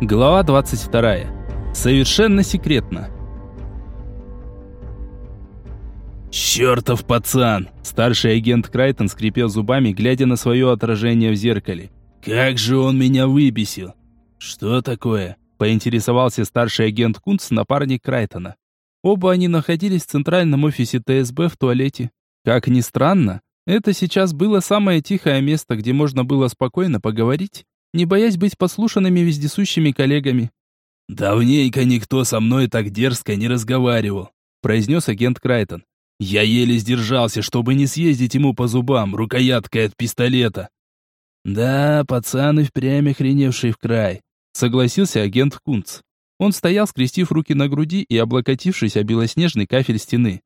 Глава 22. Совершенно секретно. «Чертов пацан!» Старший агент Крайтон скрипел зубами, глядя на свое отражение в зеркале. «Как же он меня выбесил!» «Что такое?» Поинтересовался старший агент Кунц, напарник Крайтона. Оба они находились в центральном офисе ТСБ в туалете. Как ни странно, это сейчас было самое тихое место, где можно было спокойно поговорить не боясь быть послушанными вездесущими коллегами. «Давненько никто со мной так дерзко не разговаривал», произнес агент Крайтон. «Я еле сдержался, чтобы не съездить ему по зубам рукояткой от пистолета». «Да, пацан и впрямь охреневший в край», согласился агент Кунц. Он стоял, скрестив руки на груди и облокотившись о белоснежный кафель стены.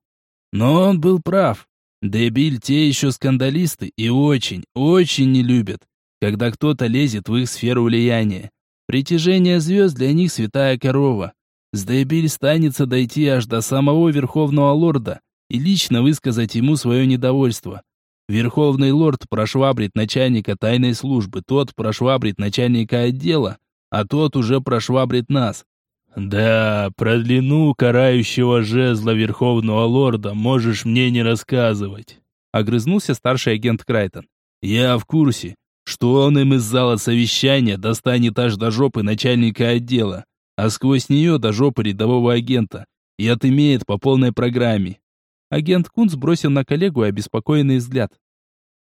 Но он был прав. Дебиль те еще скандалисты и очень, очень не любят, когда кто-то лезет в их сферу влияния. Притяжение звезд для них святая корова. Сдебиль станется дойти аж до самого Верховного Лорда и лично высказать ему свое недовольство. Верховный Лорд прошвабрит начальника тайной службы, тот прошвабрит начальника отдела, а тот уже прошвабрит нас. Да, про длину карающего жезла Верховного Лорда можешь мне не рассказывать. Огрызнулся старший агент Крайтон. Я в курсе, что он им из зала совещания достанет аж до жопы начальника отдела, а сквозь нее до жопы рядового агента, и отымеет по полной программе. Агент Кунц бросил на коллегу обеспокоенный взгляд.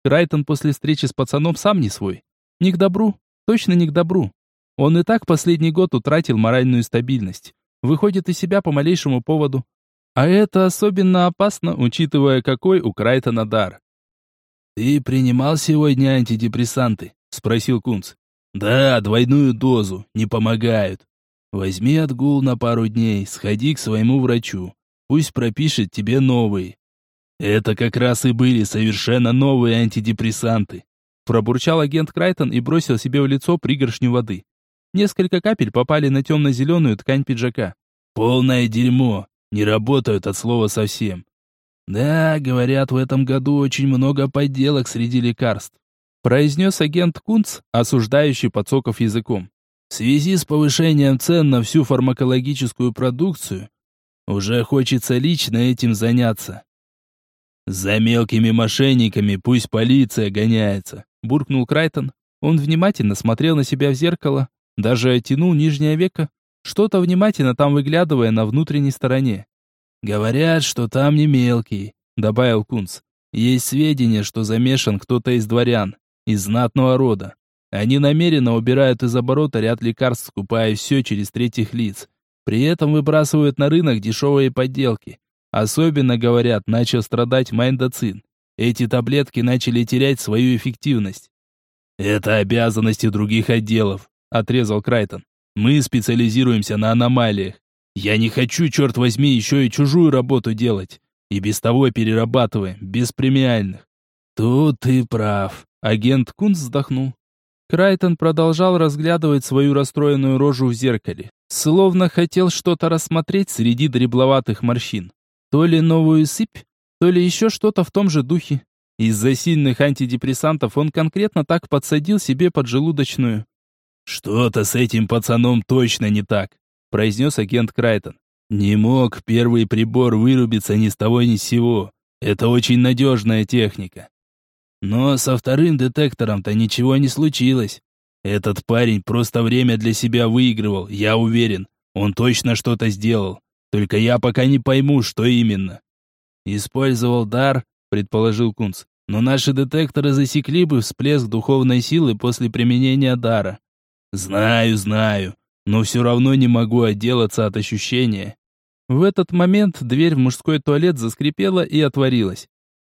Крайтон после встречи с пацаном сам не свой. Не к добру, точно не к добру. Он и так последний год утратил моральную стабильность. Выходит из себя по малейшему поводу. А это особенно опасно, учитывая, какой у Крайтона дар. «Ты принимал сегодня антидепрессанты?» — спросил Кунц. «Да, двойную дозу. Не помогают. Возьми отгул на пару дней, сходи к своему врачу. Пусть пропишет тебе новые». «Это как раз и были совершенно новые антидепрессанты», пробурчал агент Крайтон и бросил себе в лицо пригоршню воды. Несколько капель попали на темно-зеленую ткань пиджака. «Полное дерьмо. Не работают от слова совсем. «Да, говорят, в этом году очень много подделок среди лекарств», произнес агент Кунц, осуждающий подсоков языком. «В связи с повышением цен на всю фармакологическую продукцию, уже хочется лично этим заняться». «За мелкими мошенниками пусть полиция гоняется», буркнул Крайтон. Он внимательно смотрел на себя в зеркало, даже оттянул нижнее веко, что-то внимательно там выглядывая на внутренней стороне. «Говорят, что там не мелкий», — добавил Кунц. «Есть сведения, что замешан кто-то из дворян, из знатного рода. Они намеренно убирают из оборота ряд лекарств, скупая все через третьих лиц. При этом выбрасывают на рынок дешевые подделки. Особенно, говорят, начал страдать майндоцин. Эти таблетки начали терять свою эффективность. «Это обязанности других отделов», — отрезал Крайтон. «Мы специализируемся на аномалиях. Я не хочу, черт возьми, еще и чужую работу делать. И без того перерабатываем, без премиальных. Тут ты прав. Агент Кунц вздохнул. Крайтон продолжал разглядывать свою расстроенную рожу в зеркале, словно хотел что-то рассмотреть среди дребловатых морщин. То ли новую сыпь, то ли еще что-то в том же духе. Из-за сильных антидепрессантов он конкретно так подсадил себе поджелудочную. «Что-то с этим пацаном точно не так произнес агент Крайтон. «Не мог первый прибор вырубиться ни с того ни с сего. Это очень надежная техника. Но со вторым детектором-то ничего не случилось. Этот парень просто время для себя выигрывал, я уверен. Он точно что-то сделал. Только я пока не пойму, что именно. Использовал дар, предположил Кунц. Но наши детекторы засекли бы всплеск духовной силы после применения дара. Знаю, знаю но все равно не могу отделаться от ощущения. В этот момент дверь в мужской туалет заскрипела и отворилась.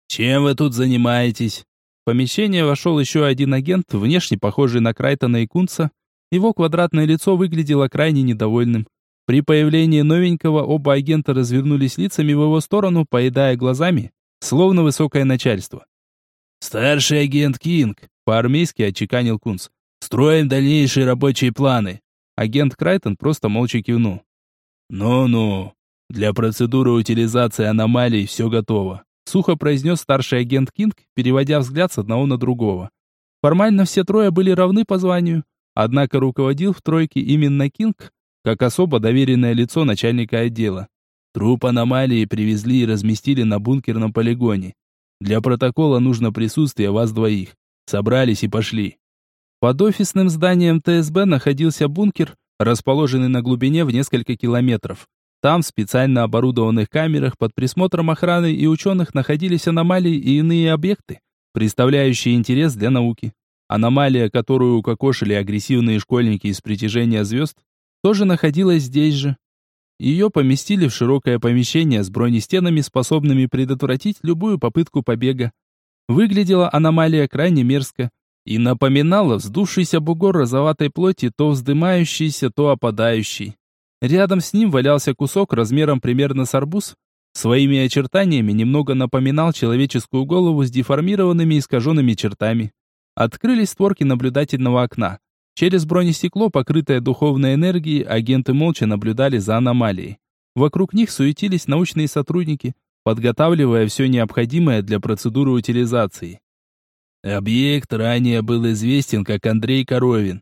«Чем вы тут занимаетесь?» В помещение вошел еще один агент, внешне похожий на Крайтона и Кунца. Его квадратное лицо выглядело крайне недовольным. При появлении новенького оба агента развернулись лицами в его сторону, поедая глазами, словно высокое начальство. «Старший агент Кинг», — по-армейски отчеканил Кунц, — «строим дальнейшие рабочие планы. Агент Крайтон просто молча кивнул. «Ну-ну, для процедуры утилизации аномалий все готово», сухо произнес старший агент Кинг, переводя взгляд с одного на другого. Формально все трое были равны по званию, Однако руководил в тройке именно Кинг, как особо доверенное лицо начальника отдела. Труп аномалии привезли и разместили на бункерном полигоне. Для протокола нужно присутствие вас двоих. Собрались и пошли. Под офисным зданием ТСБ находился бункер, расположенный на глубине в несколько километров. Там в специально оборудованных камерах под присмотром охраны и ученых находились аномалии и иные объекты, представляющие интерес для науки. Аномалия, которую укокошили агрессивные школьники из притяжения звезд, тоже находилась здесь же. Ее поместили в широкое помещение с бронестенами, способными предотвратить любую попытку побега. Выглядела аномалия крайне мерзко и напоминала вздувшийся бугор розоватой плоти, то вздымающийся, то опадающий. Рядом с ним валялся кусок размером примерно с арбуз, своими очертаниями немного напоминал человеческую голову с деформированными искаженными чертами. Открылись створки наблюдательного окна. Через бронестекло, покрытое духовной энергией, агенты молча наблюдали за аномалией. Вокруг них суетились научные сотрудники, подготавливая все необходимое для процедуры утилизации. Объект ранее был известен как Андрей Коровин.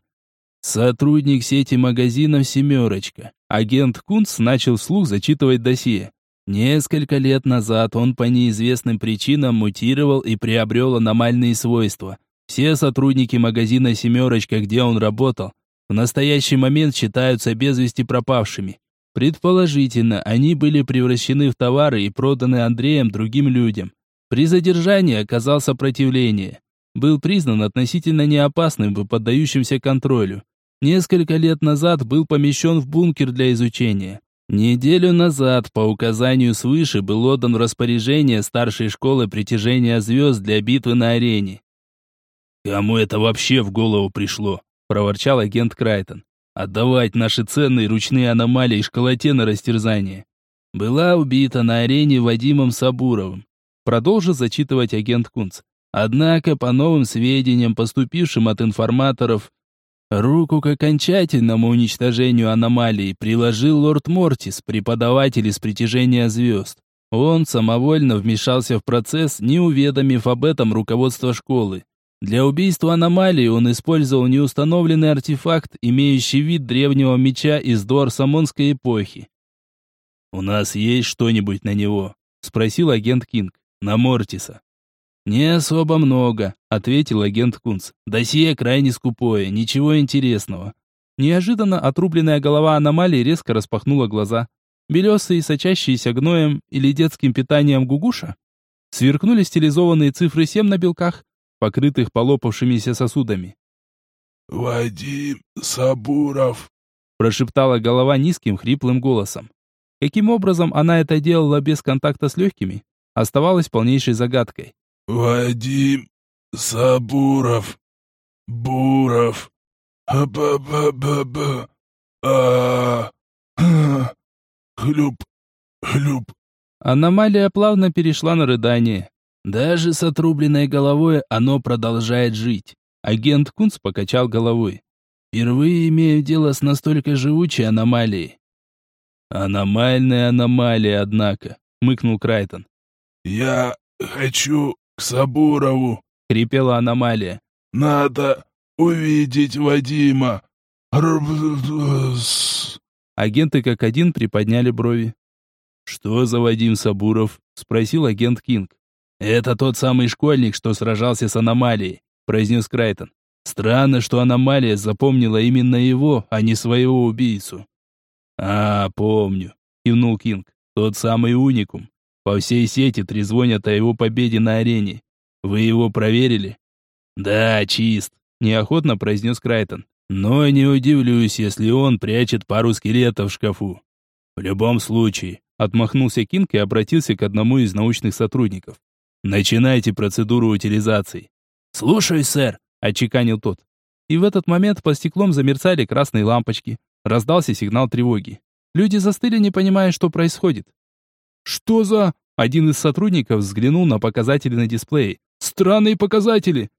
Сотрудник сети магазинов «Семерочка». Агент Кунц начал вслух зачитывать досье. Несколько лет назад он по неизвестным причинам мутировал и приобрел аномальные свойства – все сотрудники магазина «Семерочка», где он работал, в настоящий момент считаются без вести пропавшими. Предположительно, они были превращены в товары и проданы Андреем другим людям. При задержании оказал сопротивление. Был признан относительно неопасным и поддающимся контролю. Несколько лет назад был помещен в бункер для изучения. Неделю назад по указанию свыше был отдан распоряжение старшей школы притяжения звезд для битвы на арене. «Кому это вообще в голову пришло?» – проворчал агент Крайтон. «Отдавать наши ценные ручные аномалии школоте на растерзание». «Была убита на арене Вадимом Сабуровым», – продолжил зачитывать агент Кунц. «Однако, по новым сведениям, поступившим от информаторов, руку к окончательному уничтожению аномалий приложил лорд Мортис, преподаватель из притяжения звезд. Он самовольно вмешался в процесс, не уведомив об этом руководство школы. Для убийства аномалии он использовал неустановленный артефакт, имеющий вид древнего меча из Дуарсамонской эпохи. «У нас есть что-нибудь на него?» — спросил агент Кинг. «На Мортиса». «Не особо много», — ответил агент Кунц. «Досье крайне скупое, ничего интересного». Неожиданно отрубленная голова аномалии резко распахнула глаза. Белесые, сочащиеся гноем или детским питанием гугуша. Сверкнули стилизованные цифры 7 на белках, покрытых полопавшимися сосудами. «Вадим Сабуров», – прошептала голова низким хриплым голосом. Каким образом она это делала без контакта с легкими, оставалось полнейшей загадкой. «Вадим Сабуров, Буров, ба-ба-ба-ба, а, хлюп, хлюп». Аномалия плавно перешла на рыдание. Даже с отрубленной головой оно продолжает жить. Агент Кунц покачал головой. Впервые имею дело с настолько живучей аномалией. Аномальная аномалия, однако, мыкнул Крайтон. Я хочу к Сабурову, хрипела аномалия. Надо увидеть Вадима. Агенты как один приподняли брови. «Что за Вадим Сабуров?» — спросил агент Кинг. «Это тот самый школьник, что сражался с аномалией», — произнес Крайтон. «Странно, что аномалия запомнила именно его, а не своего убийцу». «А, помню», — кивнул Кинг. «Тот самый уникум. По всей сети трезвонят о его победе на арене. Вы его проверили?» «Да, чист», — неохотно произнес Крайтон. «Но не удивлюсь, если он прячет пару скелетов в шкафу». «В любом случае», — отмахнулся Кинг и обратился к одному из научных сотрудников. Начинайте процедуру утилизации. Слушаюсь, сэр, отчеканил тот. И в этот момент по стеклом замерцали красные лампочки. Раздался сигнал тревоги. Люди застыли, не понимая, что происходит. Что за... Один из сотрудников взглянул на показатели на дисплее. Странные показатели!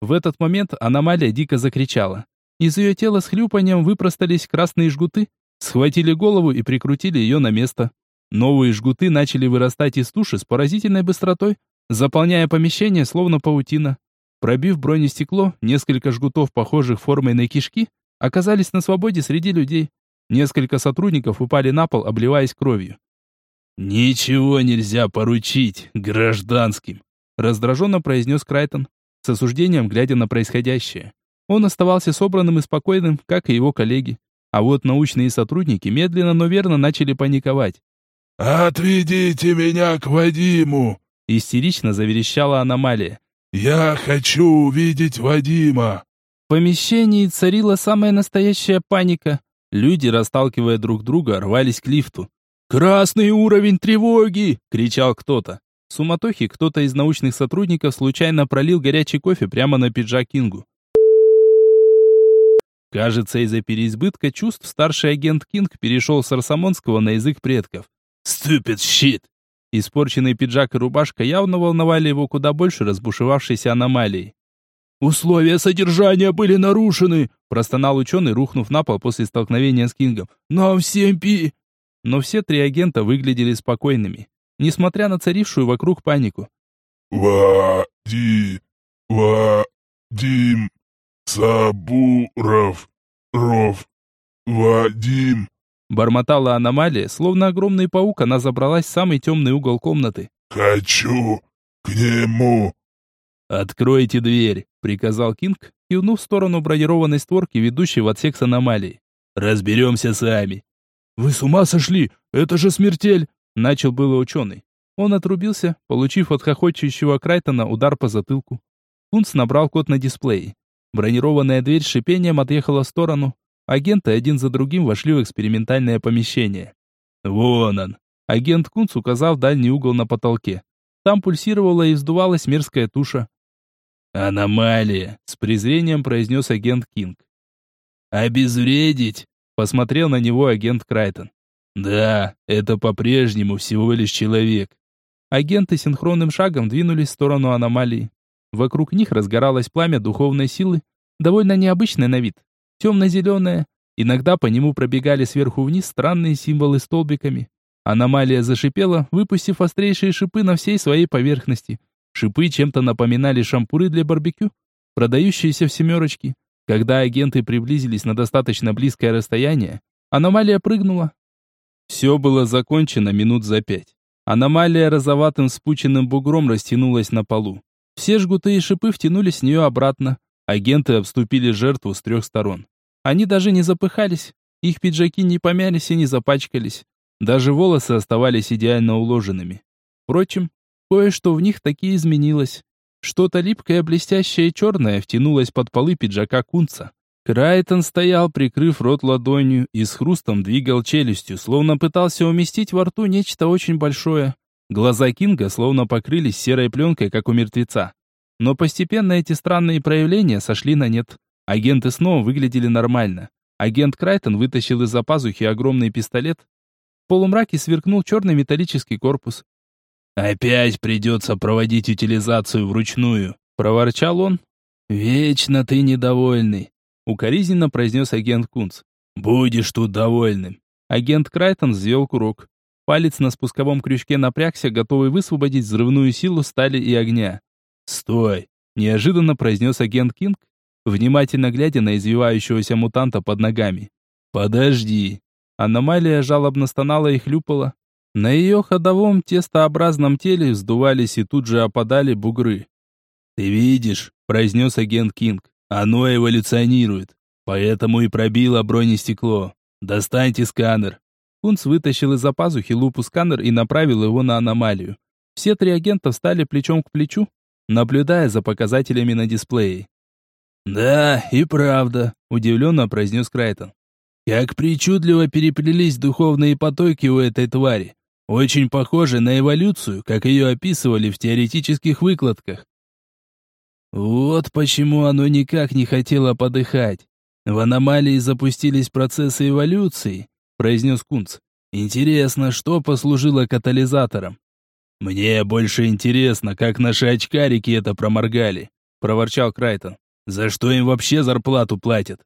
В этот момент аномалия дико закричала. Из ее тела с хлюпанием выпростались красные жгуты, схватили голову и прикрутили ее на место. Новые жгуты начали вырастать из туши с поразительной быстротой, заполняя помещение словно паутина. Пробив бронестекло, несколько жгутов, похожих формой на кишки, оказались на свободе среди людей. Несколько сотрудников упали на пол, обливаясь кровью. «Ничего нельзя поручить гражданским», — раздраженно произнес Крайтон, с осуждением глядя на происходящее. Он оставался собранным и спокойным, как и его коллеги. А вот научные сотрудники медленно, но верно начали паниковать. «Отведите меня к Вадиму!» Истерично заверещала аномалия. «Я хочу увидеть Вадима!» В помещении царила самая настоящая паника. Люди, расталкивая друг друга, рвались к лифту. «Красный уровень тревоги!» — кричал кто-то. В суматохе кто-то из научных сотрудников случайно пролил горячий кофе прямо на пиджак Кингу. Кажется, из-за переизбытка чувств старший агент Кинг перешел с арсамонского на язык предков. «Stupid shit!» Испорченный пиджак и рубашка явно волновали его куда больше разбушевавшейся аномалией. «Условия содержания были нарушены!» простонал ученый, рухнув на пол после столкновения с Кингом. «Нам всем пи...» Но все три агента выглядели спокойными, несмотря на царившую вокруг панику. «Вади... Вадим... Сабуров... Ров... Вадим...» Бормотала аномалия, словно огромный паук, она забралась в самый темный угол комнаты. «Хочу к нему!» «Откройте дверь!» — приказал Кинг, кивнув в сторону бронированной створки, ведущей в отсек с аномалией. «Разберемся сами!» «Вы с ума сошли! Это же смертель!» — начал было ученый. Он отрубился, получив от хохочущего Крайтона удар по затылку. Кунц набрал код на дисплее. Бронированная дверь с шипением отъехала в сторону, Агенты один за другим вошли в экспериментальное помещение. Вон он. Агент Кунц указал дальний угол на потолке. Там пульсировала и вздувалась мерзкая туша. «Аномалия», — с презрением произнес агент Кинг. «Обезвредить?» — посмотрел на него агент Крайтон. «Да, это по-прежнему всего лишь человек». Агенты синхронным шагом двинулись в сторону аномалии. Вокруг них разгоралось пламя духовной силы, довольно необычное на вид темно-зеленое. Иногда по нему пробегали сверху вниз странные символы столбиками. Аномалия зашипела, выпустив острейшие шипы на всей своей поверхности. Шипы чем-то напоминали шампуры для барбекю, продающиеся в семерочке. Когда агенты приблизились на достаточно близкое расстояние, аномалия прыгнула. Все было закончено минут за пять. Аномалия розоватым спученным бугром растянулась на полу. Все жгуты и шипы втянулись с нее обратно. Агенты обступили жертву с трех сторон. Они даже не запыхались, их пиджаки не помялись и не запачкались. Даже волосы оставались идеально уложенными. Впрочем, кое-что в них таки изменилось. Что-то липкое, блестящее и черное втянулось под полы пиджака кунца. Крайтон стоял, прикрыв рот ладонью, и с хрустом двигал челюстью, словно пытался уместить во рту нечто очень большое. Глаза Кинга словно покрылись серой пленкой, как у мертвеца. Но постепенно эти странные проявления сошли на нет. Агенты снова выглядели нормально. Агент Крайтон вытащил из-за пазухи огромный пистолет. В полумраке сверкнул черный металлический корпус. «Опять придется проводить утилизацию вручную», — проворчал он. «Вечно ты недовольный», — укоризненно произнес агент Кунц. «Будешь тут довольным». Агент Крайтон взвел курок. Палец на спусковом крючке напрягся, готовый высвободить взрывную силу стали и огня. «Стой!» — неожиданно произнес агент Кинг, внимательно глядя на извивающегося мутанта под ногами. «Подожди!» Аномалия жалобно стонала и хлюпала. На ее ходовом тестообразном теле вздувались и тут же опадали бугры. «Ты видишь?» – произнес агент Кинг. «Оно эволюционирует, поэтому и пробило бронестекло. Достаньте сканер». Кунц вытащил из-за пазухи лупу сканер и направил его на аномалию. Все три агента встали плечом к плечу, наблюдая за показателями на дисплее. «Да, и правда», — удивленно произнес Крайтон. «Как причудливо переплелись духовные потоки у этой твари. Очень похоже на эволюцию, как ее описывали в теоретических выкладках. Вот почему оно никак не хотело подыхать. В аномалии запустились процессы эволюции, произнес Кунц. Интересно, что послужило катализатором? Мне больше интересно, как наши очкарики это проморгали, проворчал Крайтон. За что им вообще зарплату платят?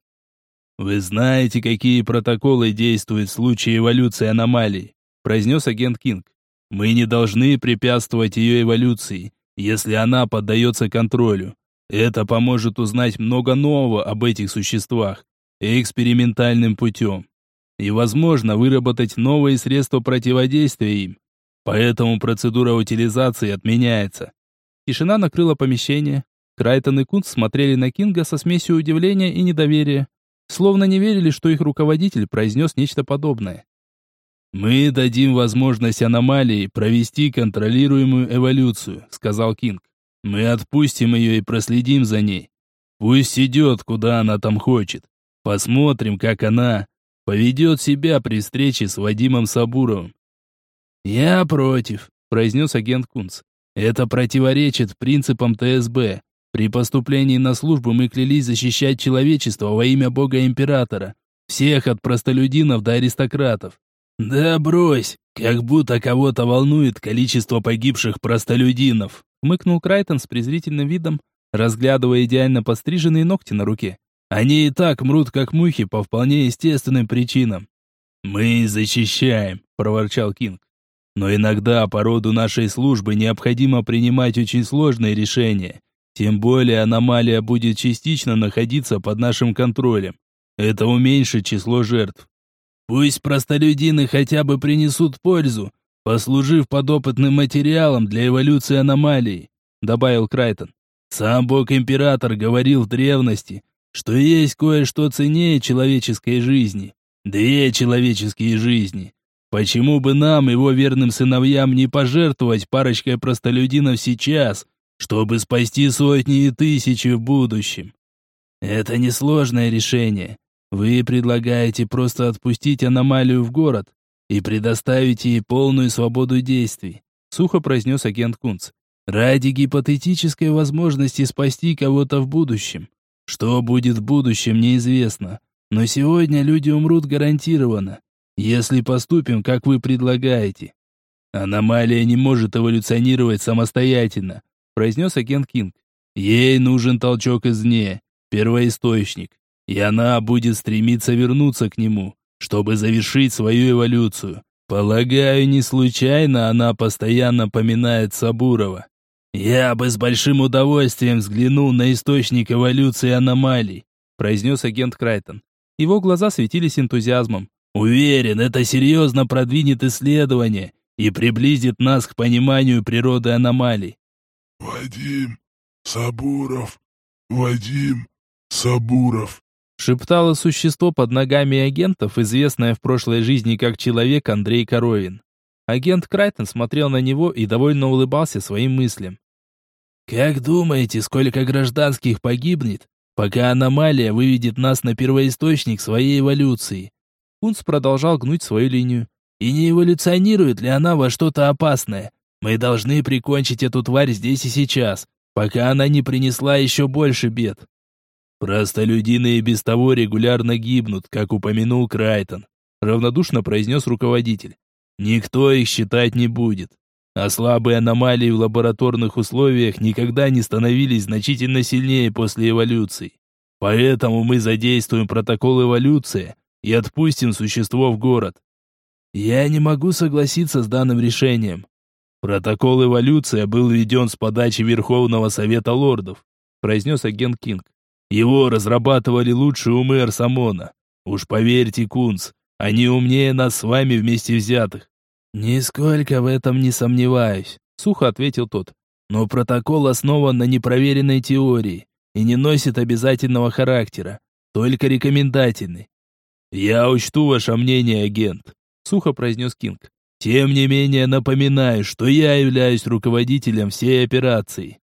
Вы знаете, какие протоколы действуют в случае эволюции аномалий, произнес агент Кинг. Мы не должны препятствовать ее эволюции, если она поддается контролю. Это поможет узнать много нового об этих существах экспериментальным путем. И, возможно, выработать новые средства противодействия им. Поэтому процедура утилизации отменяется. Тишина накрыла помещение. Крайтон и Кунт смотрели на Кинга со смесью удивления и недоверия. Словно не верили, что их руководитель произнес нечто подобное. «Мы дадим возможность аномалии провести контролируемую эволюцию», — сказал Кинг. «Мы отпустим ее и проследим за ней. Пусть идет, куда она там хочет. Посмотрим, как она поведет себя при встрече с Вадимом Сабуровым». «Я против», — произнес агент Кунц. «Это противоречит принципам ТСБ. При поступлении на службу мы клялись защищать человечество во имя Бога-Императора. Всех от простолюдинов до аристократов. «Да брось, как будто кого-то волнует количество погибших простолюдинов», хмыкнул Крайтон с презрительным видом, разглядывая идеально постриженные ногти на руке. «Они и так мрут, как мухи, по вполне естественным причинам». «Мы защищаем», — проворчал Кинг. «Но иногда по роду нашей службы необходимо принимать очень сложные решения. Тем более аномалия будет частично находиться под нашим контролем. Это уменьшит число жертв. Пусть простолюдины хотя бы принесут пользу, послужив подопытным материалом для эволюции аномалий», добавил Крайтон. «Сам бог-император говорил в древности, что есть кое-что ценнее человеческой жизни. Две человеческие жизни. Почему бы нам, его верным сыновьям, не пожертвовать парочкой простолюдинов сейчас, чтобы спасти сотни и тысячи в будущем?» «Это несложное решение», вы предлагаете просто отпустить аномалию в город и предоставить ей полную свободу действий, сухо произнес агент Кунц. Ради гипотетической возможности спасти кого-то в будущем. Что будет в будущем, неизвестно. Но сегодня люди умрут гарантированно, если поступим, как вы предлагаете. Аномалия не может эволюционировать самостоятельно, произнес агент Кинг. Ей нужен толчок извне, первоисточник и она будет стремиться вернуться к нему, чтобы завершить свою эволюцию. Полагаю, не случайно она постоянно поминает Сабурова. Я бы с большим удовольствием взглянул на источник эволюции аномалий, произнес агент Крайтон. Его глаза светились энтузиазмом. Уверен, это серьезно продвинет исследование и приблизит нас к пониманию природы аномалий. Вадим Сабуров, Вадим Сабуров, Шептало существо под ногами агентов, известное в прошлой жизни как человек Андрей Коровин. Агент Крайтон смотрел на него и довольно улыбался своим мыслям. «Как думаете, сколько гражданских погибнет, пока аномалия выведет нас на первоисточник своей эволюции?» Кунц продолжал гнуть свою линию. «И не эволюционирует ли она во что-то опасное? Мы должны прикончить эту тварь здесь и сейчас, пока она не принесла еще больше бед». «Простолюдины и без того регулярно гибнут, как упомянул Крайтон», равнодушно произнес руководитель. «Никто их считать не будет. А слабые аномалии в лабораторных условиях никогда не становились значительно сильнее после эволюции. Поэтому мы задействуем протокол эволюции и отпустим существо в город. Я не могу согласиться с данным решением. Протокол эволюция был введен с подачи Верховного Совета Лордов, произнес агент Кинг. Его разрабатывали лучшие умы Арсамона. Уж поверьте, Кунц, они умнее нас с вами вместе взятых. Нисколько в этом не сомневаюсь, сухо ответил тот. Но протокол основан на непроверенной теории и не носит обязательного характера, только рекомендательный. Я учту ваше мнение, агент, сухо произнес Кинг. Тем не менее напоминаю, что я являюсь руководителем всей операции.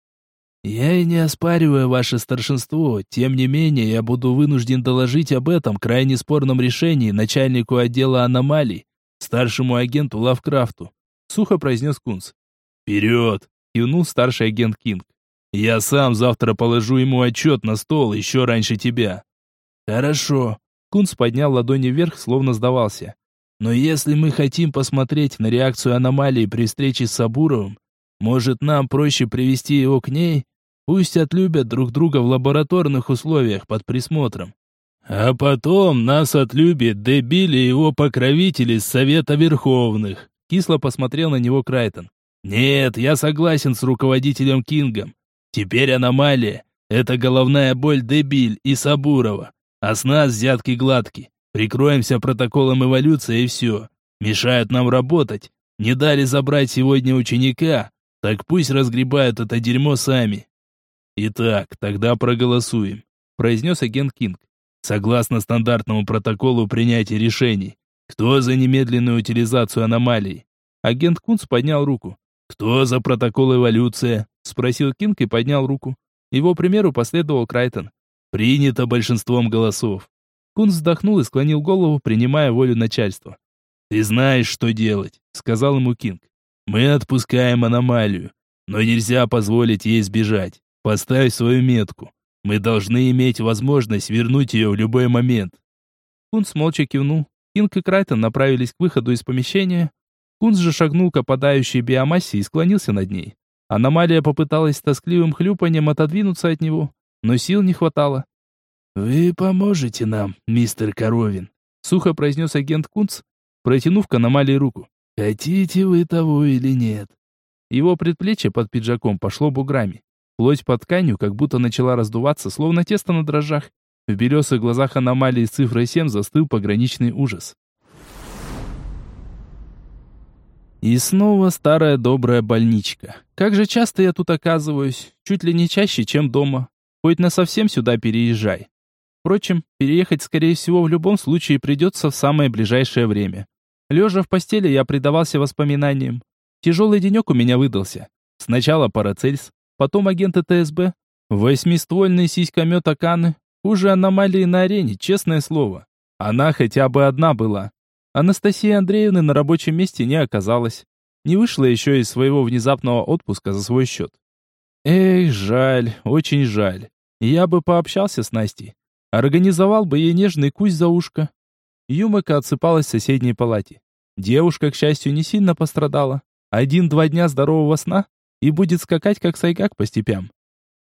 Я и не оспариваю ваше старшинство, тем не менее я буду вынужден доложить об этом крайне спорном решении начальнику отдела аномалий, старшему агенту Лавкрафту», — сухо произнес Кунс. «Вперед!» — кивнул старший агент Кинг. «Я сам завтра положу ему отчет на стол еще раньше тебя». «Хорошо», — Кунс поднял ладони вверх, словно сдавался. «Но если мы хотим посмотреть на реакцию аномалии при встрече с Сабуровым, может, нам проще привести его к ней? Пусть отлюбят друг друга в лабораторных условиях под присмотром. А потом нас отлюбит дебили его покровители из Совета Верховных. Кисло посмотрел на него Крайтон. Нет, я согласен с руководителем Кингом. Теперь аномалия Это головная боль Дебиль и Сабурова. А с нас взятки гладки. Прикроемся протоколом эволюции и все. Мешают нам работать. Не дали забрать сегодня ученика. Так пусть разгребают это дерьмо сами. Итак, тогда проголосуем, произнес агент Кинг. Согласно стандартному протоколу принятия решений. Кто за немедленную утилизацию аномалий? Агент Кунц поднял руку. Кто за протокол эволюции? спросил Кинг и поднял руку. Его примеру последовал Крайтон. Принято большинством голосов. Кунц вздохнул и склонил голову, принимая волю начальства. «Ты знаешь, что делать», — сказал ему Кинг. «Мы отпускаем аномалию, но нельзя позволить ей сбежать. Поставь свою метку. Мы должны иметь возможность вернуть ее в любой момент». Кунц молча кивнул. Кинг и Крайтон направились к выходу из помещения. Кунц же шагнул к опадающей биомассе и склонился над ней. Аномалия попыталась с тоскливым хлюпанием отодвинуться от него, но сил не хватало. «Вы поможете нам, мистер Коровин», — сухо произнес агент Кунц, протянув к аномалии руку. «Хотите вы того или нет?» Его предплечье под пиджаком пошло буграми. Плоть под тканью как будто начала раздуваться, словно тесто на дрожжах. В белесых глазах аномалии с цифрой 7 застыл пограничный ужас. И снова старая добрая больничка. Как же часто я тут оказываюсь, чуть ли не чаще, чем дома. Хоть на совсем сюда переезжай. Впрочем, переехать, скорее всего, в любом случае придется в самое ближайшее время. Лежа в постели, я предавался воспоминаниям. Тяжелый денек у меня выдался. Сначала Парацельс, потом агенты ТСБ, восьмиствольный сиськомет Аканы, хуже аномалии на арене, честное слово. Она хотя бы одна была. Анастасии Андреевны на рабочем месте не оказалось. Не вышла еще из своего внезапного отпуска за свой счет. Эх, жаль, очень жаль. Я бы пообщался с Настей. Организовал бы ей нежный кусь за ушко. Юмака отсыпалась в соседней палате. Девушка, к счастью, не сильно пострадала. Один-два дня здорового сна и будет скакать, как сайгак по степям.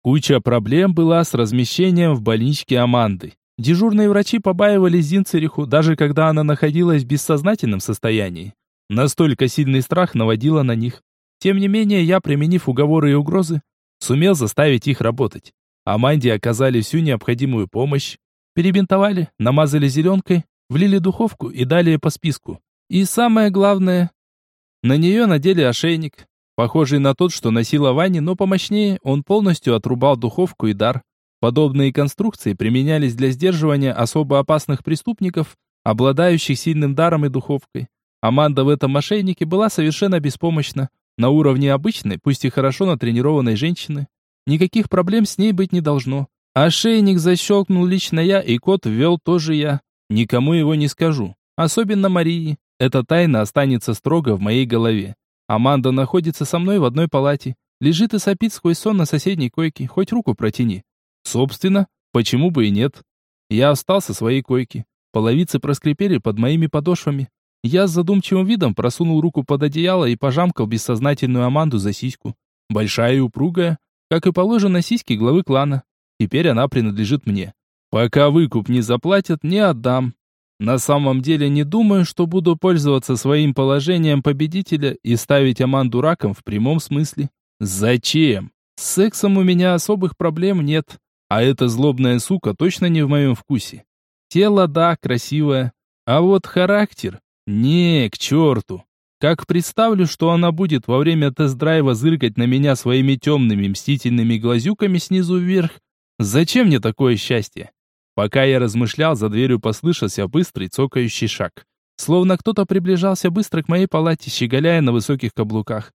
Куча проблем была с размещением в больничке Аманды. Дежурные врачи побаивались Зинцериху, даже когда она находилась в бессознательном состоянии. Настолько сильный страх наводила на них. Тем не менее, я, применив уговоры и угрозы, сумел заставить их работать. Аманде оказали всю необходимую помощь. Перебинтовали, намазали зеленкой, влили духовку и далее по списку. И самое главное, на нее надели ошейник, похожий на тот, что носила Ваня, но помощнее, он полностью отрубал духовку и дар. Подобные конструкции применялись для сдерживания особо опасных преступников, обладающих сильным даром и духовкой. Аманда в этом мошеннике была совершенно беспомощна, на уровне обычной, пусть и хорошо натренированной женщины. Никаких проблем с ней быть не должно. Ошейник защелкнул лично я, и код ввел тоже я. Никому его не скажу. Особенно Марии. Эта тайна останется строго в моей голове. Аманда находится со мной в одной палате. Лежит и сопит сквозь сон на соседней койке, хоть руку протяни. Собственно, почему бы и нет? Я встал со своей койки. Половицы проскрипели под моими подошвами. Я с задумчивым видом просунул руку под одеяло и пожамкал бессознательную Аманду за сиську. Большая и упругая, как и положено сиське главы клана. Теперь она принадлежит мне. Пока выкуп не заплатят, не отдам. На самом деле не думаю, что буду пользоваться своим положением победителя и ставить Аманду раком в прямом смысле. Зачем? С сексом у меня особых проблем нет. А эта злобная сука точно не в моем вкусе. Тело, да, красивое. А вот характер... Не, к черту. Как представлю, что она будет во время тест-драйва зыркать на меня своими темными мстительными глазюками снизу вверх, зачем мне такое счастье? Пока я размышлял, за дверью послышался быстрый цокающий шаг. Словно кто-то приближался быстро к моей палате, щеголяя на высоких каблуках.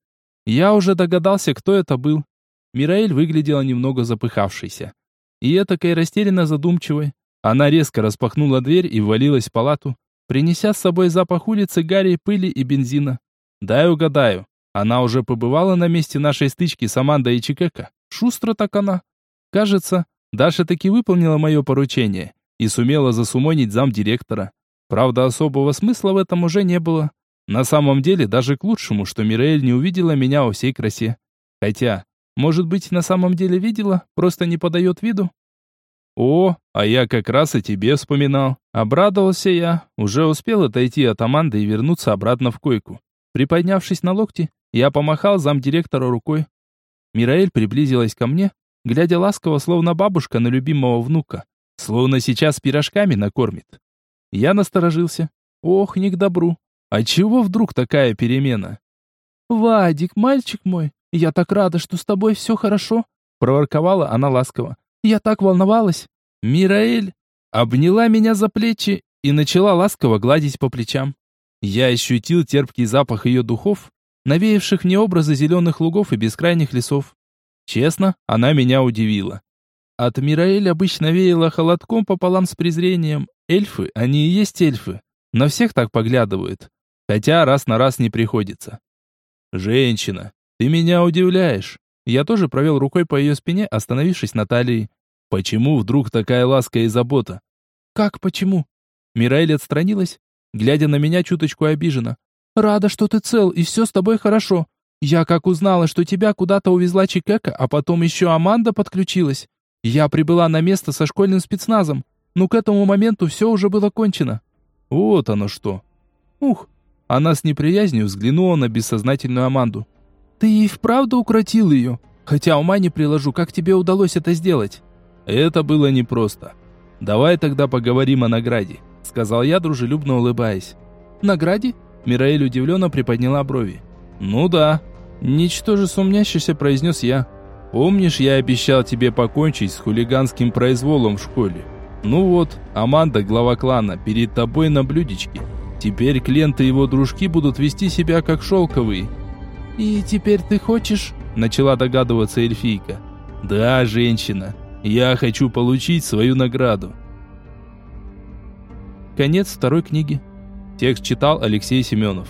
Я уже догадался, кто это был. Мираэль выглядела немного запыхавшейся и этакой растерянно задумчивой. Она резко распахнула дверь и ввалилась в палату, принеся с собой запах улицы, гари, пыли и бензина. Дай угадаю, она уже побывала на месте нашей стычки с Амандой и Чикека. Шустро так она. Кажется, Даша таки выполнила мое поручение и сумела засумонить замдиректора. Правда, особого смысла в этом уже не было. На самом деле, даже к лучшему, что Мирель не увидела меня во всей красе. Хотя, может быть, на самом деле видела, просто не подает виду? О, а я как раз о тебе вспоминал. Обрадовался я, уже успел отойти от Аманды и вернуться обратно в койку. Приподнявшись на локти, я помахал замдиректора рукой. Мираэль приблизилась ко мне, глядя ласково, словно бабушка на любимого внука, словно сейчас пирожками накормит. Я насторожился. Ох, не к добру. А чего вдруг такая перемена? «Вадик, мальчик мой, я так рада, что с тобой все хорошо», проворковала она ласково. «Я так волновалась». Мираэль обняла меня за плечи и начала ласково гладить по плечам. Я ощутил терпкий запах ее духов, навеявших мне образы зеленых лугов и бескрайних лесов. Честно, она меня удивила. От Мираэль обычно веяло холодком пополам с презрением. Эльфы, они и есть эльфы. На всех так поглядывают. Хотя раз на раз не приходится. «Женщина, ты меня удивляешь». Я тоже провел рукой по ее спине, остановившись на талии. «Почему вдруг такая ласка и забота?» «Как почему?» Мираэль отстранилась, глядя на меня чуточку обиженно. «Рада, что ты цел, и все с тобой хорошо. Я как узнала, что тебя куда-то увезла Чикека, а потом еще Аманда подключилась. Я прибыла на место со школьным спецназом, но к этому моменту все уже было кончено». «Вот оно что!» «Ух!» Она с неприязнью взглянула на бессознательную Аманду. «Ты и вправду укротил ее? Хотя ума не приложу, как тебе удалось это сделать?» «Это было непросто. Давай тогда поговорим о награде», сказал я, дружелюбно улыбаясь. «Награде?» Мираэль удивленно приподняла брови. «Ну да», ничтоже сумнящийся произнес я. «Помнишь, я обещал тебе покончить с хулиганским произволом в школе? Ну вот, Аманда, глава клана, перед тобой на блюдечке. Теперь клиенты и его дружки будут вести себя как шелковые». «И теперь ты хочешь?» Начала догадываться эльфийка. «Да, женщина, я хочу получить свою награду». Конец второй книги. Текст читал Алексей Семенов.